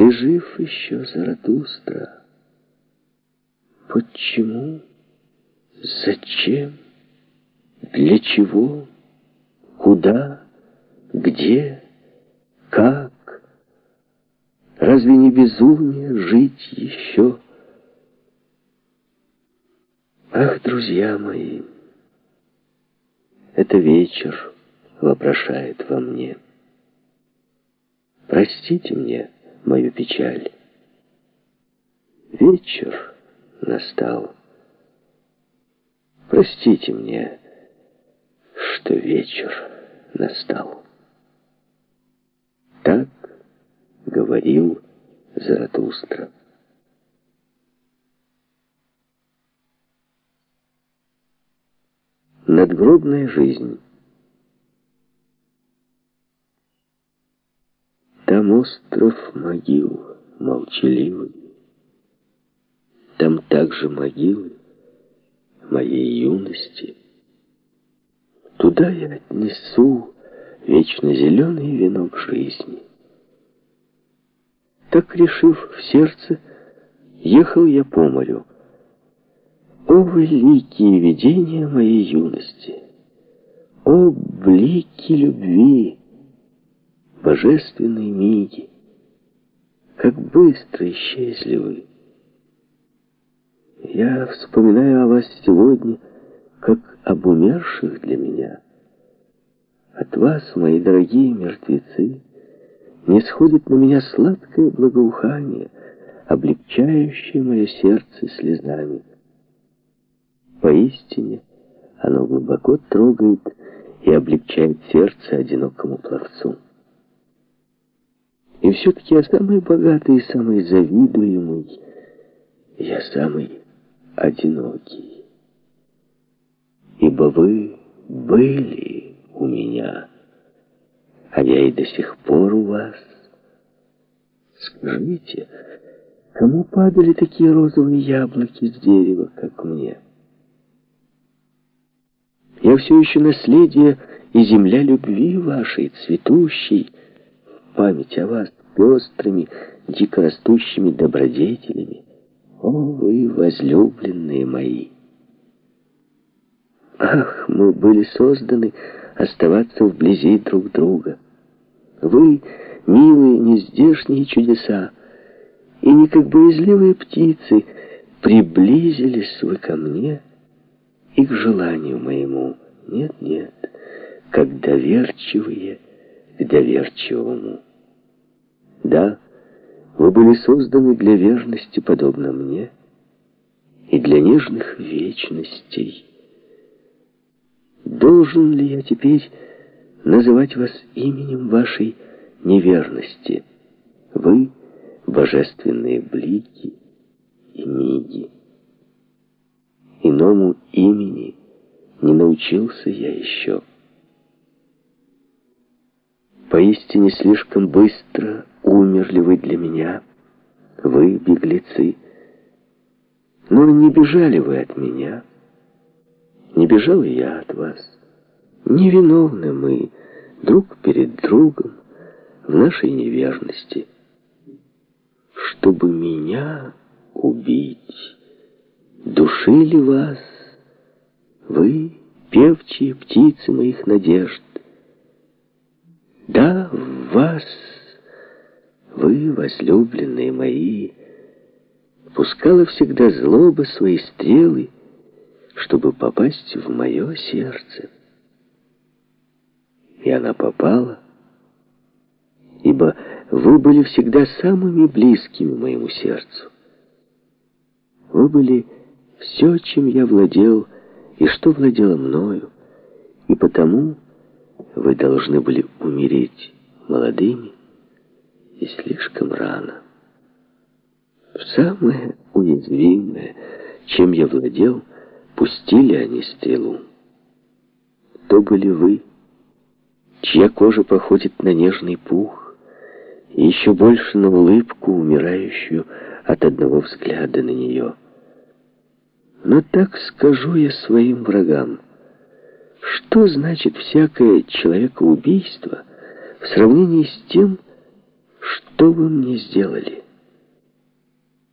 Ты жив еще, Заратустра? Почему? Зачем? Для чего? Куда? Где? Как? Разве не безумие жить еще? Ах, друзья мои, это вечер вопрошает во мне. Простите мне мою печаль. Вечер настал. Простите мне, что вечер настал. Так говорил Заратустра. Надгробная жизнь. Остров могил молчаливый. Там также могилы моей юности. Туда я отнесу вечно зеленый венок жизни. Так решив в сердце, ехал я по морю. О, великие видения моей юности! О, блики любви! Божественные миги! Как быстро исчезли вы! Я вспоминаю о вас сегодня, как об умерших для меня. От вас, мои дорогие мертвецы, не сходит на меня сладкое благоухание, облегчающее мое сердце слезами. Поистине, оно глубоко трогает и облегчает сердце одинокому пловцу. И все-таки я самый богатый и самый завидуемый, я самый одинокий. Ибо вы были у меня, а я и до сих пор у вас. Скажите, кому падали такие розовые яблоки с дерева, как мне? Я все еще наследие и земля любви вашей, цветущей, память о вас пестрыми, дикорастущими добродетелями. О, вы, возлюбленные мои! Ах, мы были созданы оставаться вблизи друг друга. Вы, милые, нездешние чудеса, и не как боязливые птицы, приблизились вы ко мне и к желанию моему. Нет, нет, как доверчивые доверчивому. Да, вы были созданы для верности, подобно мне, и для нежных вечностей. Должен ли я теперь называть вас именем вашей неверности? Вы — божественные блики и миги. Иному имени не научился я еще. Поистине слишком быстро умерли вы для меня, вы, беглецы. Но не бежали вы от меня, не бежал и я от вас. Невиновны мы друг перед другом в нашей неверности. Чтобы меня убить, душили вас вы, певчие птицы моих надежд. Да, в вас, вы, возлюбленные мои, пускала всегда злоба свои стрелы, чтобы попасть в мое сердце. И она попала, ибо вы были всегда самыми близкими моему сердцу. Вы были все, чем я владел, и что владело мною, и потому вы должны были умереть молодыми и слишком рано. Самое уязвимое, чем я владел, пустили они стрелу. То были вы, чья кожа походит на нежный пух, и еще больше на улыбку, умирающую от одного взгляда на нее. Но так скажу я своим врагам. Что значит всякое человекоубийство в сравнении с тем, что вы мне сделали?